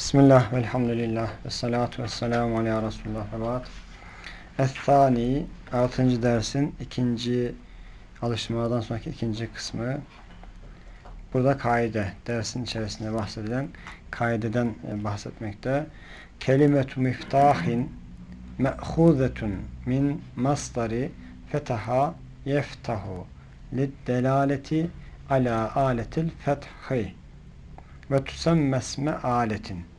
Bismillah, velhamdülillah, ve salatu ve selamu aleyhi Resulullah ve ba'd. Es-Thani, 6. dersin ikinci alıştırmadan sonraki ikinci kısmı. Burada kaide, dersin içerisinde bahsedilen kaideden e, bahsetmekte. Kelimetu miftahin me'huzetun min masdari fetaha yeftahu lid delaleti ala aletil fethi ve tusemmesme aletin.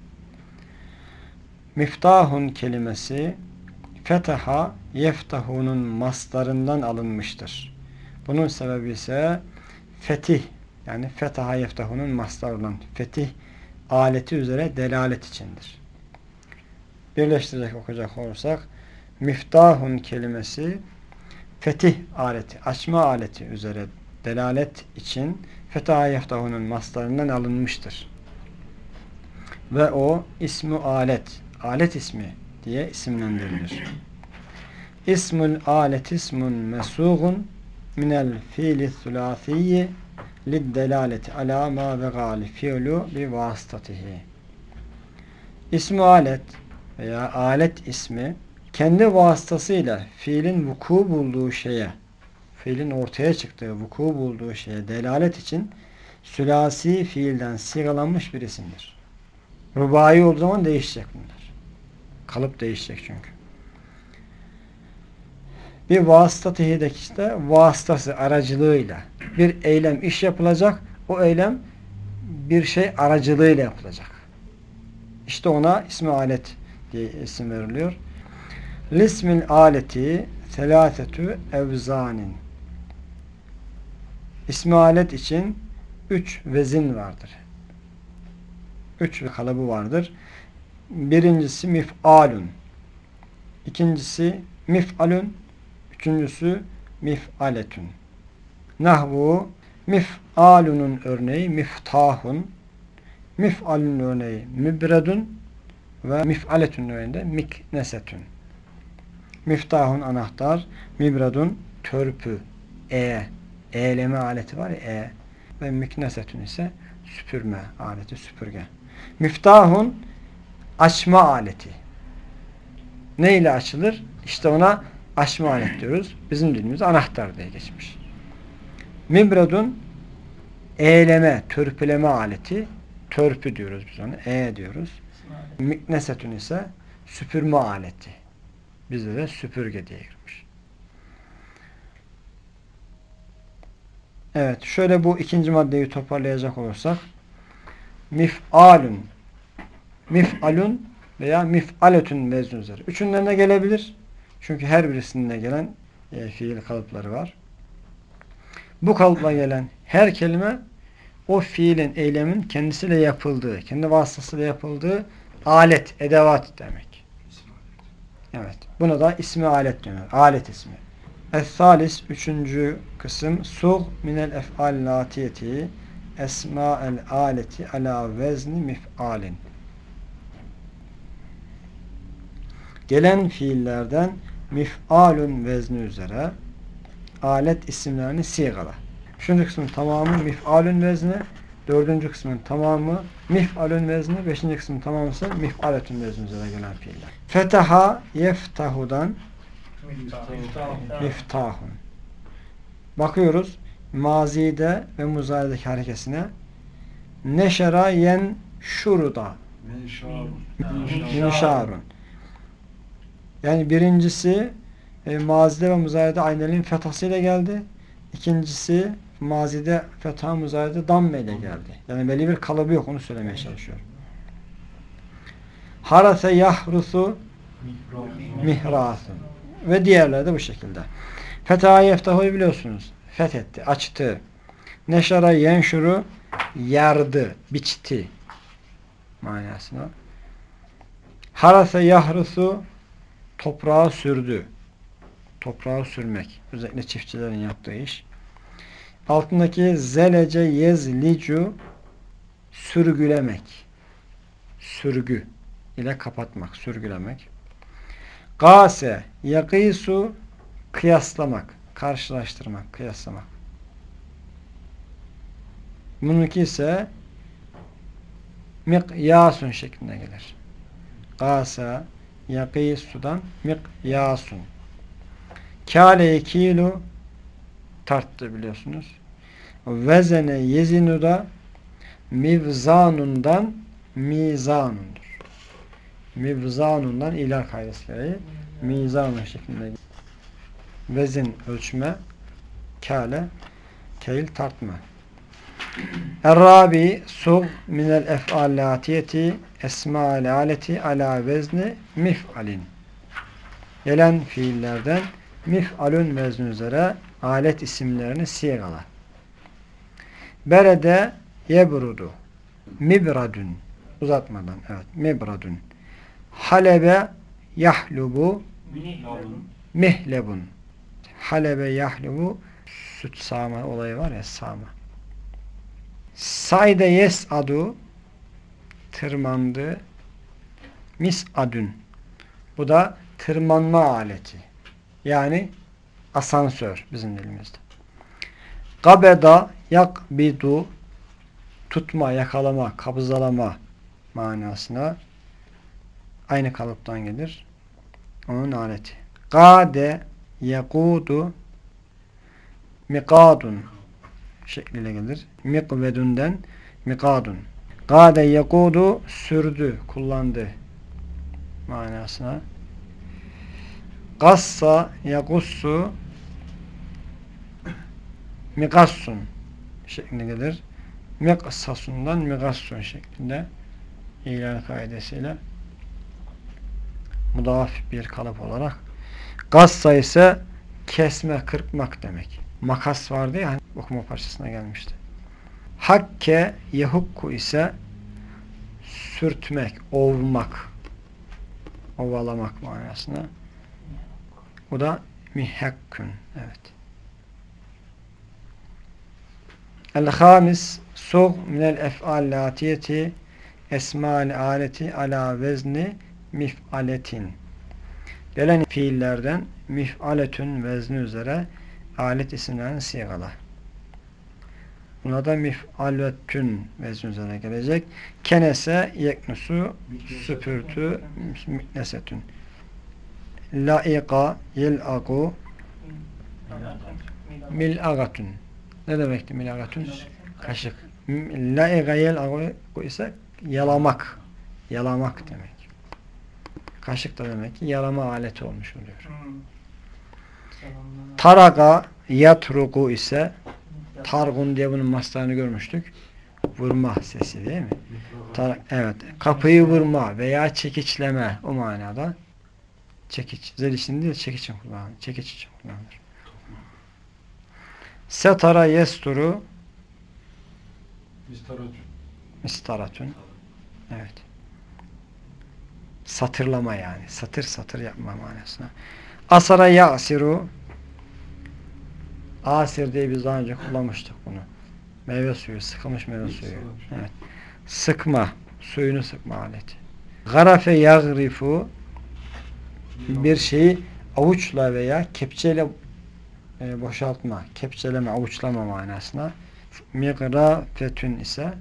Miftahun kelimesi fetaha yeftahunun maslarından alınmıştır. Bunun sebebi ise fetih yani fetaha yeftahunun maslar olan fetih aleti üzere delalet içindir. Birleştirerek okuyacak olursak miftahun kelimesi fetih aleti, açma aleti üzere delalet için fetaha yeftahunun maslarından alınmıştır. Ve o ismi alet, alet ismi diye isimlendirilir. İsmul alet ismun mesugun minel fiili thulâthiyyi liddelaleti alâ mâ ve gâli fi'lu bi vasıtatihi. İsmi alet veya alet ismi kendi vasıtasıyla fiilin vuku bulduğu şeye fiilin ortaya çıktığı, vuku bulduğu şeye delalet için sülasi fiilden sigalanmış bir isimdir. Rubai olduğu zaman değişecek bunlar. Kalıp değişecek çünkü. Bir vasıta tehideki işte vasıtası aracılığıyla bir eylem iş yapılacak. O eylem bir şey aracılığıyla yapılacak. İşte ona ismi alet diye isim veriliyor. Lismil aleti selâsetü evzanin İsmi alet için üç vezin vardır. Üç kalıbı vardır. Birincisi mif'alun. İkincisi mif'alun. Üçüncüsü mif'aletun. Nahvu mif'alunun örneği miftahun. Mif'alun örneği mübredun ve mif'aletun örneğinde miknesetun. Miftahun anahtar, mibredun törpü, e eğleme aleti var ya e ve miknesetün ise süpürme aleti süpürge. Miftahun açma aleti. Ne ile açılır? İşte ona açma alet diyoruz. Bizim dilimiz anahtar diye geçmiş. Mibradun eğleme, törpüleme aleti. Törpü diyoruz biz ona. E diyoruz. Miknesetün ise süpürme aleti. Bizde de süpürge diye girmiş. Evet. Şöyle bu ikinci maddeyi toparlayacak olursak mif'alun mif'alun veya mif'aletun vezni üzere. Üçünden de gelebilir. Çünkü her birisinde gelen e, fiil kalıpları var. Bu kalıpla gelen her kelime o fiilin, eylemin kendisiyle yapıldığı, kendi vasıtasıyla yapıldığı alet, edevat demek. Evet. Buna da ismi alet deniyor. Alet ismi. Es-salis üçüncü kısım Suh minel ef'al latiyeti esma'el aleti ala vezni mif'alin Gelen fiillerden mif'alun vezni üzere alet isimlerini sigala. Üçüncü kısmın tamamı mif'alun vezni, dördüncü kısmın tamamı mif'alun vezni, beşinci kısmın tamamı ise mif'aletun vezni üzere gelen fiiller. Fetaha yeftahudan Miftahun. Bakıyoruz mazide ve muzayedeki harekesine neşera yen şuruda minşarun. Yani birincisi e, mazide ve muzayede aynelin fethasıyla geldi. İkincisi mazide fetha muzayede damme ile geldi. Yani belli bir kalıbı yok onu söylemeye çalışıyor. Harase yahrusu mihrasun. Ve diğerleri de bu şekilde. Fetha yeftahu'yu biliyorsunuz. Fethetti, açtı. Neşara yenşuru yardı, biçti manasına. Harase yahrusu toprağa sürdü. Toprağı sürmek. Özellikle çiftçilerin yaptığı iş. Altındaki zelece yezlicu sürgülemek. Sürgü ile kapatmak, sürgülemek. Gase, yakisu kıyaslamak, karşılaştırmak, kıyaslamak. Bununki ise Mikyasun şeklinde gelir. Gasa yakisudan mikyasun. Kâle yekilu tarttı biliyorsunuz. Vezene yezinu da mivzanundan mizanundur. Mivzanundan ilah kaydesleri mizanun şeklinde vezin ölçme kâle keyil tartma. Errabi sug minel ef'alatiyeti esma'al aleti ala vezni mif'alin. Gelen fiillerden mif'alun vezni üzere alet isimlerini sigala. Berede yebrudu. Mibradun. Uzatmadan. Evet. Mibradun. Halebe yahlubu mihlebun. Halebe yahlubu süt sağma olayı var ya sağma. Sayde yes adu tırmandı mis adün. Bu da tırmanma aleti. Yani asansör bizim dilimizde. Gabeda yakbidu tutma, yakalama, kabzalama manasına aynı kalıptan gelir. Onun aleti. Gade yekudu mikadun şekliyle gelir. Mikvedun'den mikadun. Gade yekudu sürdü, kullandı manasına. Gassa yakussu mikassun şeklinde gelir. Miksasundan mikassun şeklinde ilan kaidesiyle mudaf bir kalıp olarak gassa ise kesme, kırpmak demek. Makas vardı ya hani okuma parçasına gelmişti. Hakke yehukku ise sürtmek, ovmak, ovalamak manasına. Bu da mihakkün. Evet. El-Hamis Sug minel ef'al latiyeti esma'l aleti ala vezni mif'aletin. Gelen fiillerden mif'aletün vezni üzere alet isimlerini sigala. Buna da mif'aletün vezni üzerine gelecek. Kenese yeknusu süpürtü müknesetün. Laika yel'aku mil'agatun. Ne demekti mil'agatun? Kaşık. Laika yel'aku ise yalamak. Yalamak demek. Kaşık da demek ki yalama aleti olmuş oluyor. Taraga yatruku ise targun diye bunun maslarını görmüştük. Vurma sesi değil mi? Tar evet. Kapıyı vurma veya çekiçleme o manada. Çekiç. Zel için değil çekiç için kullanılır. Çekiç için kullanılır. Setara yesturu mistaratun. Evet. Satırlama yani. Satır satır yapma manasına. Asara yasiru Asir diye biz daha önce kullanmıştık bunu. Meyve suyu, sıkılmış meyve suyu. Evet. Sıkma, suyunu sıkma aleti. Garafe yagrifu bir şeyi avuçla veya kepçeyle e, boşaltma, kepçeleme, avuçlama manasına. Migrafetün ise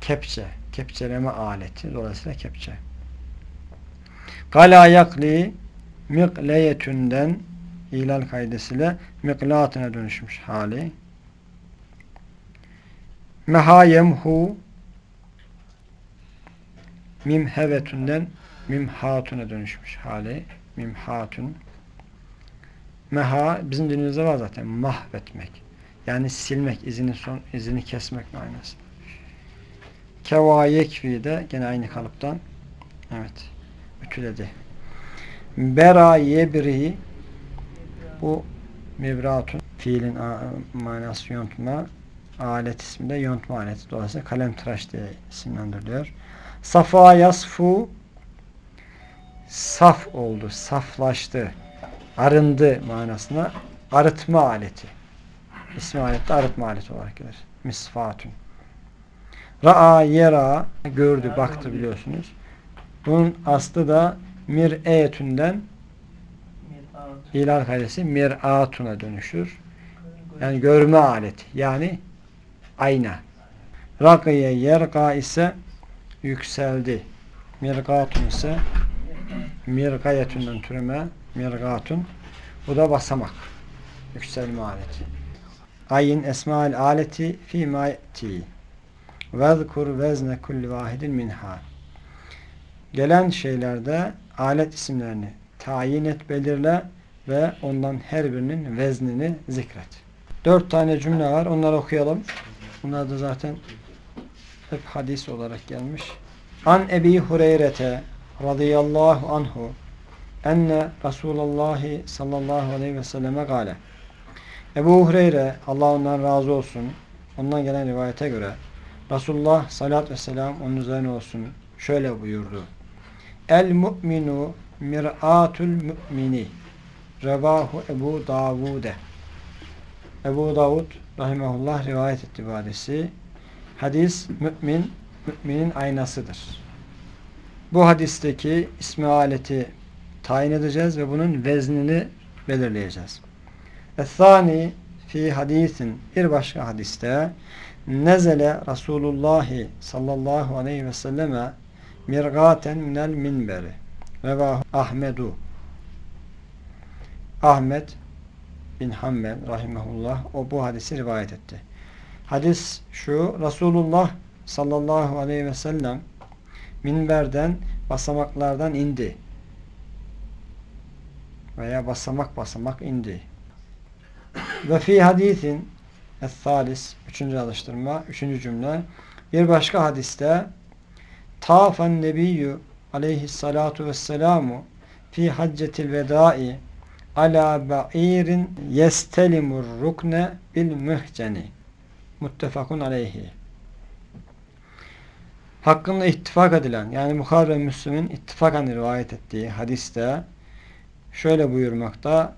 kepçe, kepçeleme aleti. Dolayısıyla kepçe. Gala yakli mikleyetünden ilal kaydesiyle miklatına dönüşmüş hali. Meha yemhu mimhevetünden mimhatuna dönüşmüş hali. Mimhatun. Meha bizim dilimizde var zaten. Mahvetmek. Yani silmek, izini son izini kesmek manası. Keva yekvi de gene aynı kalıptan. Evet. Ütüledi. Bera yebri bu mevratun fiilin manası yontma alet isminde yontma aleti. Dolayısıyla kalem tıraş diye isimlendiriliyor. Safa yasfu saf oldu, saflaştı, arındı manasına arıtma aleti. İsmi alette arıtma aleti olarak gelir. Misfatun. Ra'a yera gördü, baktı biliyorsunuz. Bunun aslı da mir'eyetünden hilal kaidesi mir'atuna dönüşür. Yani görme aleti. Yani ayna. Rakiye yerka ise yükseldi. Mirgatun ise mirgayetünden türeme mirgatun. Bu da basamak. Yükselme aleti. Ayin esmail aleti fi ma ye'ti. Vezkur vezne kulli vahidin minha. Gelen şeylerde alet isimlerini tayin et, belirle ve ondan her birinin veznini zikret. Dört tane cümle var. Onları okuyalım. Bunlar da zaten hep hadis olarak gelmiş. An Ebi Hureyre'te radıyallahu anhu enne Resulullah sallallahu aleyhi ve selleme gale. Ebu Hureyre Allah ondan razı olsun. Ondan gelen rivayete göre Resulullah sallallahu ve sellem onun üzerine olsun. Şöyle buyurdu. El mu'minu mir'atul mu'mini Revahu Ebu Davud'e Ebu Davud rahimahullah rivayet etti bu hadisi. Hadis mümin, müminin aynasıdır. Bu hadisteki ismi aleti tayin edeceğiz ve bunun veznini belirleyeceğiz. Es-sani fi hadisin bir başka hadiste nezele Resulullah sallallahu aleyhi ve selleme mirgaten minel minberi ve Ahmedu Ahmet bin Hanbel rahimahullah o bu hadisi rivayet etti. Hadis şu Resulullah sallallahu aleyhi ve sellem minberden basamaklardan indi. Veya basamak basamak indi. Ve fi hadisin es-salis üçüncü alıştırma, üçüncü cümle bir başka hadiste tafen nebiyyü aleyhissalatu vesselamu fi haccetil vedai ala ba'irin yestelimur rukne bil mühceni. Muttefakun aleyhi. Hakkında ittifak edilen yani Bukhari ve Müslüm'ün ittifakan rivayet ettiği hadiste şöyle buyurmakta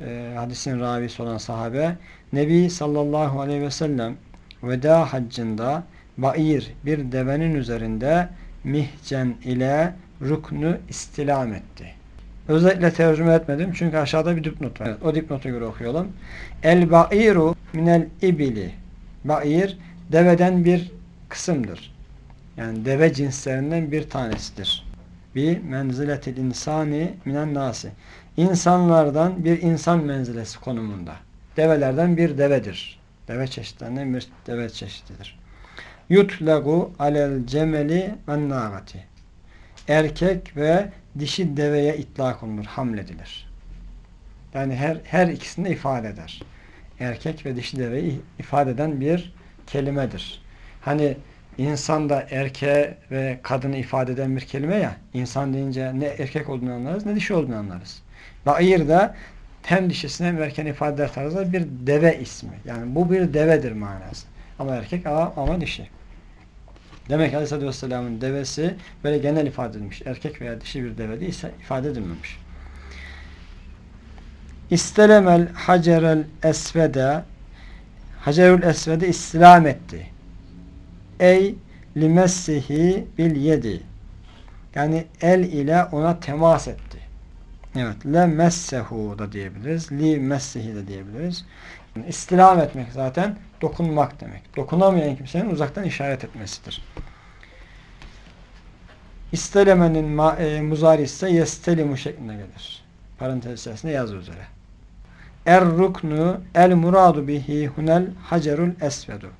e, hadisin ravisi olan sahabe Nebi sallallahu aleyhi ve sellem veda haccında bair bir devenin üzerinde mihcen ile ruknu istilam etti. Özellikle tercüme etmedim çünkü aşağıda bir dipnot var. Evet, o dipnotu göre okuyalım. El ba'iru minel ibili. Ba'ir deveden bir kısımdır. Yani deve cinslerinden bir tanesidir. Bir menziletil insani minen nasi. İnsanlardan bir insan menzilesi konumunda. Develerden bir devedir. Deve çeşitlerinden bir deve çeşididir. Yutlagu alel cemeli ve nâgati. Erkek ve dişi deveye itlak olunur, hamledilir. Yani her, her ikisini ifade eder. Erkek ve dişi deveyi ifade eden bir kelimedir. Hani insan da erkeğe ve kadını ifade eden bir kelime ya, insan deyince ne erkek olduğunu anlarız ne dişi olduğunu anlarız. Bair da hem dişisini hem erkeğini ifade eder tarzda bir deve ismi. Yani bu bir devedir manası. Ama erkek ama, ama dişi. Demek ki Aleyhisselatü Vesselam'ın devesi böyle genel ifade edilmiş. Erkek veya dişi bir deve değilse ifade edilmemiş. İstelemel hacerel esvede Hacerül esvede islam etti. Ey limessihi bil yedi yani el ile ona temas etti. Evet. Le messehu da diyebiliriz. Li messihi de diyebiliriz. İstilam etmek zaten dokunmak demek. Dokunamayan kimsenin uzaktan işaret etmesidir. İstelemenin e, muzari ise yestelimu şeklinde gelir. Parantez içerisinde yazı üzere. Er ruknu el muradu bihi hunel hacerul esvedu.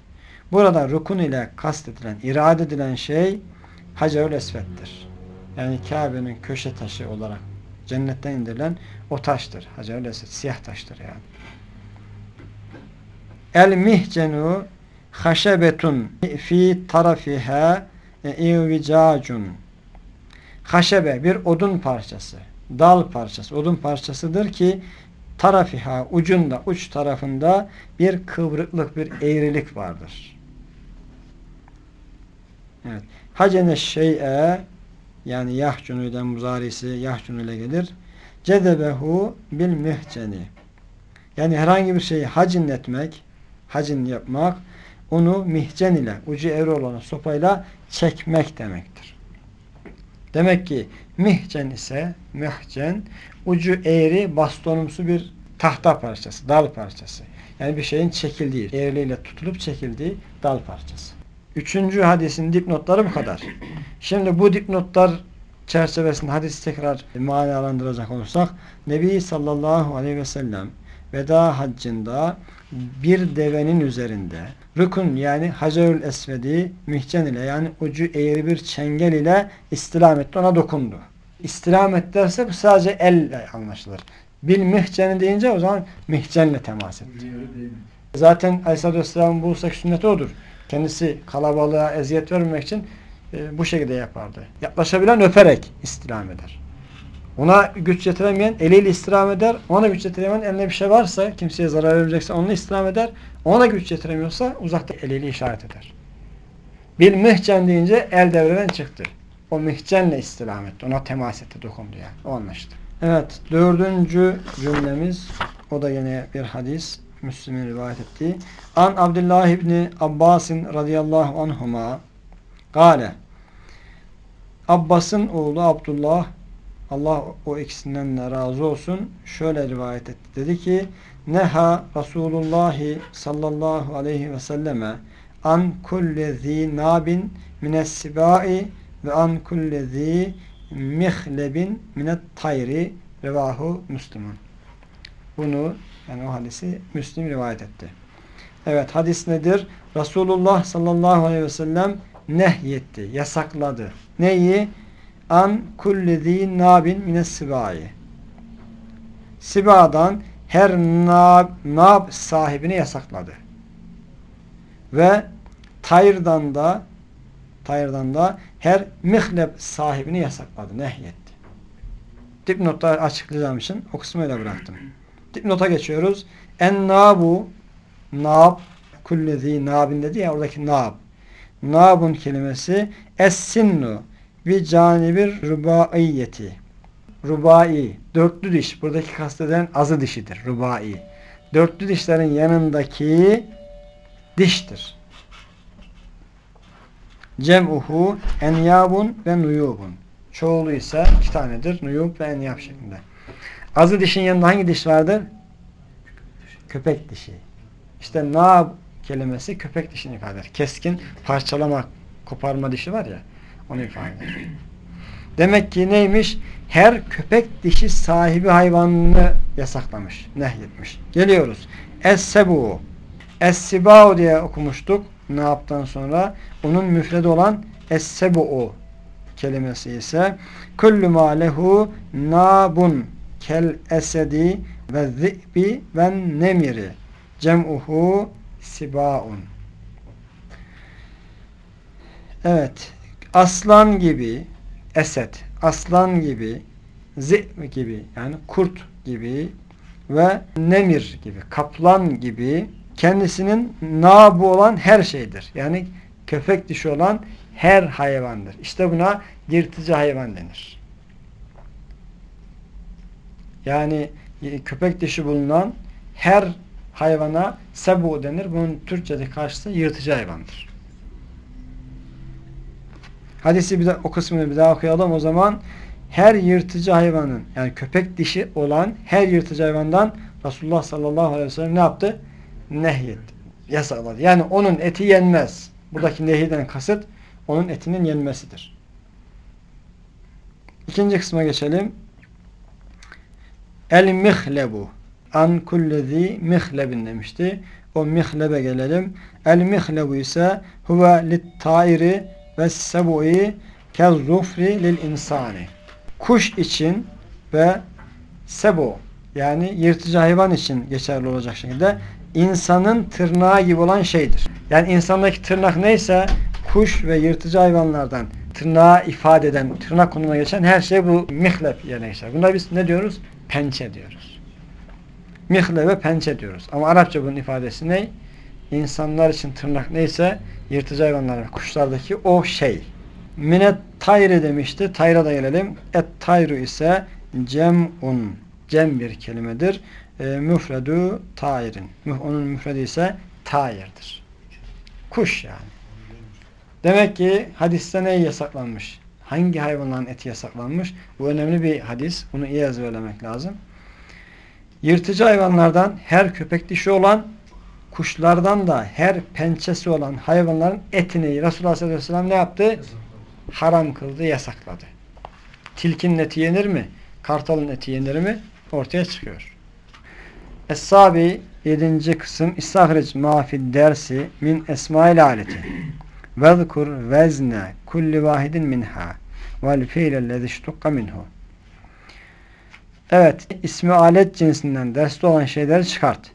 Burada rukun ile kastedilen, irade edilen şey hacerul esveddir. Yani Kabe'nin köşe taşı olarak cennetten indirilen o taştır. Hacerul esved, siyah taştır yani. El mihcenu haşebetun fi tarafiha ivicacun haşebe bir odun parçası dal parçası odun parçasıdır ki tarafiha ucunda uç tarafında bir kıvrıklık bir eğrilik vardır. Evet. Hacene şey'e yani yahcunuyla muzarisi yahcunuyla gelir. Cedebehu bil mühceni yani herhangi bir şeyi hacin etmek hacin yapmak onu mihcen ile ucu evre olan sopayla çekmek demektir. Demek ki mihcen ise mihcen ucu eğri bastonumsu bir tahta parçası, dal parçası. Yani bir şeyin çekildiği, eğriliğiyle tutulup çekildiği dal parçası. Üçüncü hadisin dipnotları bu kadar. Şimdi bu dipnotlar çerçevesinde hadisi tekrar manalandıracak olursak Nebi sallallahu aleyhi ve sellem veda haccında bir devenin üzerinde rükun yani Hacerül Esved'i mihcen ile yani ucu eğri bir çengel ile istilam etti ona dokundu. İstilam et derse bu sadece elle anlaşılır. Bil mihceni deyince o zaman mihcenle temas etti. Zaten Aleyhisselatü Vesselam'ın bu sünneti odur. Kendisi kalabalığa eziyet vermemek için e, bu şekilde yapardı. Yaklaşabilen öperek istilam eder. Ona güç yetiremeyen eliyle istirham eder. Ona güç yetiremeyen eline bir şey varsa, kimseye zarar verecekse onunla istirham eder. Ona güç yetiremiyorsa uzakta eliyle işaret eder. Bir mihcen deyince el devreden çıktı. O mihcenle istirham etti. Ona temas etti, dokundu yani. O anlaştı. Evet, dördüncü cümlemiz, o da yine bir hadis, Müslüm'ün rivayet ettiği. An Abdullah İbni Abbasin radıyallahu anhuma Gale Abbas'ın oğlu Abdullah Allah o ikisinden de razı olsun şöyle rivayet etti. Dedi ki Neha Resulullah sallallahu aleyhi ve selleme an kulli zi nabin minessibai ve an kulli zi mihlebin minet tayri revahu Müslüman. Bunu yani o hadisi Müslim rivayet etti. Evet hadis nedir? Resulullah sallallahu aleyhi ve sellem nehyetti, yasakladı. Neyi? An kulli zi nabin mines sibai. Sibadan her nab, nab sahibini yasakladı. Ve tayırdan da tayırdan da her mihleb sahibini yasakladı, nehyetti. Dipnotlar açıklayacağım için o kısmı öyle bıraktım. Dipnota geçiyoruz. En nabu nab kulli zi nabin dedi ya oradaki nab. Nabun kelimesi es-sinnu bir canibir rubaiyeti. Rubai, dörtlü diş. Buradaki kasteden azı dişidir. Rubai. Dörtlü dişlerin yanındaki diştir. Cem'uhu enyabun ve nuyubun. Çoğulu ise iki tanedir. Nuyub ve enyab şeklinde. Azı dişin yanında hangi diş vardır? Köpek dişi. İşte nab kelimesi köpek dişini ifade eder. Keskin parçalama, koparma dişi var ya onu ifade eder. Demek ki neymiş? Her köpek dişi sahibi hayvanını yasaklamış, nehyetmiş. Geliyoruz. Es-sebu. Es-sibau diye okumuştuk. Ne yaptan sonra? Onun müfredi olan es-sebu'u kelimesi ise kullu ma lehu nabun kel esedi ve zi'bi ve nemiri cem'uhu sibaun. Evet. Aslan gibi eset, aslan gibi zi'b gibi yani kurt gibi ve nemir gibi, kaplan gibi kendisinin nabu olan her şeydir. Yani köpek dişi olan her hayvandır. İşte buna yırtıcı hayvan denir. Yani köpek dişi bulunan her hayvana sebu denir. Bunun Türkçe'de karşısı yırtıcı hayvandır. Hadisi bir de, o kısmını bir daha okuyalım. O zaman her yırtıcı hayvanın yani köpek dişi olan her yırtıcı hayvandan Resulullah sallallahu aleyhi ve sellem ne yaptı? Nehyetti. Yasakladı. Yani onun eti yenmez. Buradaki nehiden kasıt onun etinin yenmesidir. İkinci kısma geçelim. El mihlebu an kullezi mihlebin demişti. O mihlebe gelelim. El mihlebu ise huve lit tairi ve sebu'i kezzufri lil insani. Kuş için ve sebu yani yırtıcı hayvan için geçerli olacak şekilde insanın tırnağı gibi olan şeydir. Yani insandaki tırnak neyse kuş ve yırtıcı hayvanlardan tırnağı ifade eden, tırnak konumuna geçen her şey bu mihlep yerine geçer. Buna biz ne diyoruz? Pençe diyoruz. Mihle ve pençe diyoruz. Ama Arapça bunun ifadesi ne? İnsanlar için tırnak neyse yırtıcı hayvanlar ve kuşlardaki o şey. Minet tayri demişti. Tayra da gelelim. Et tayru ise cem'un. Cem bir kelimedir. E, müfredu tayrin. Onun müfredi ise tayirdir. Kuş yani. Demek ki hadiste ne yasaklanmış? Hangi hayvanların eti yasaklanmış? Bu önemli bir hadis. Bunu iyi ezberlemek lazım. Yırtıcı hayvanlardan her köpek dişi olan kuşlardan da her pençesi olan hayvanların etini Resulullah sallallahu aleyhi ve sellem ne yaptı? haram kıldı, yasakladı. Tilkinin eti yenir mi? Kartalın eti yenir mi? Ortaya çıkıyor. Es-Sabi 7. kısım İstahric mafid dersi min esmail aleti vezkur vezne kulli vahidin minha vel fiilellezi iştukka minhu Evet, ismi alet cinsinden derste olan şeyleri çıkart.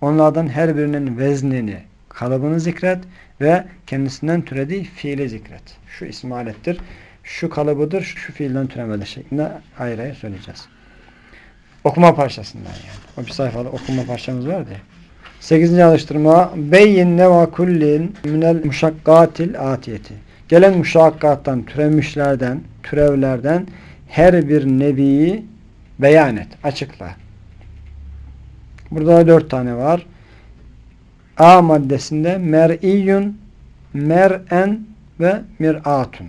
Onlardan her birinin veznini, kalıbını zikret ve kendisinden türediği fiili zikret. Şu ismi alettir, şu kalıbıdır, şu fiilden türemeli şeklinde ayrı ayrı söyleyeceğiz. Okuma parçasından yani. O bir sayfada okuma parçamız vardı ya. 8. alıştırma Beyin neva kullin minel muşakkatil atiyeti. Gelen muşakkattan, türemişlerden, türevlerden her bir nebiyi beyan et, açıkla. Burada dört tane var. A maddesinde mer'iyyun, mer'en ve mir'atun.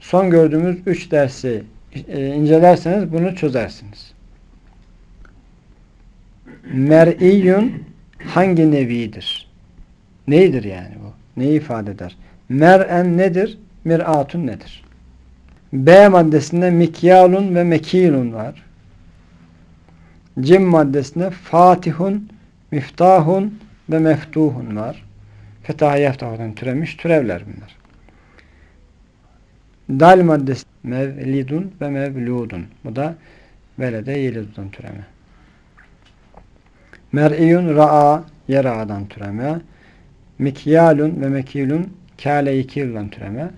Son gördüğümüz üç dersi e, incelerseniz bunu çözersiniz. Mer'iyyun hangi nevidir? Neydir yani bu? Neyi ifade eder? Mer'en nedir? Mir'atun nedir? B maddesinde mikyalun ve mekilun var. Cim maddesinde fatihun, miftahun ve meftuhun var. Fetah yeftahudan türemiş türevler bunlar. Dal maddesi mevlidun ve mevludun. Bu da velede yelidudan türeme. Mer'iyun ra'a yera'dan türeme. Mikyalun ve mekilun kâle ikilden türeme.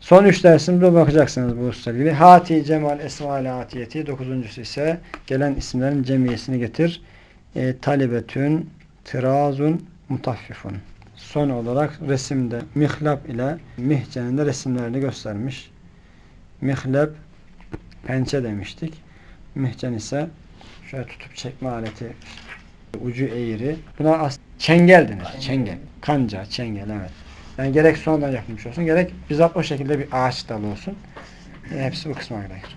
Son üç dersimde bakacaksınız bu usta gibi. Hati cemal esma-i hatiyeti. Dokuzuncusu ise gelen isimlerin cemiyesini getir. E, talibetün, tirazun, mutaffifun. Son olarak resimde mihlap ile mihcenin de resimlerini göstermiş. Mihlap pençe demiştik. Mihcen ise şöyle tutup çekme aleti ucu eğri. Buna çengel denir. Çengel. Kanca, çengel evet. Yani gerek sonradan yapılmış olsun, gerek bizzat o şekilde bir ağaç dalı olsun. E, hepsi bu kısma gerekir.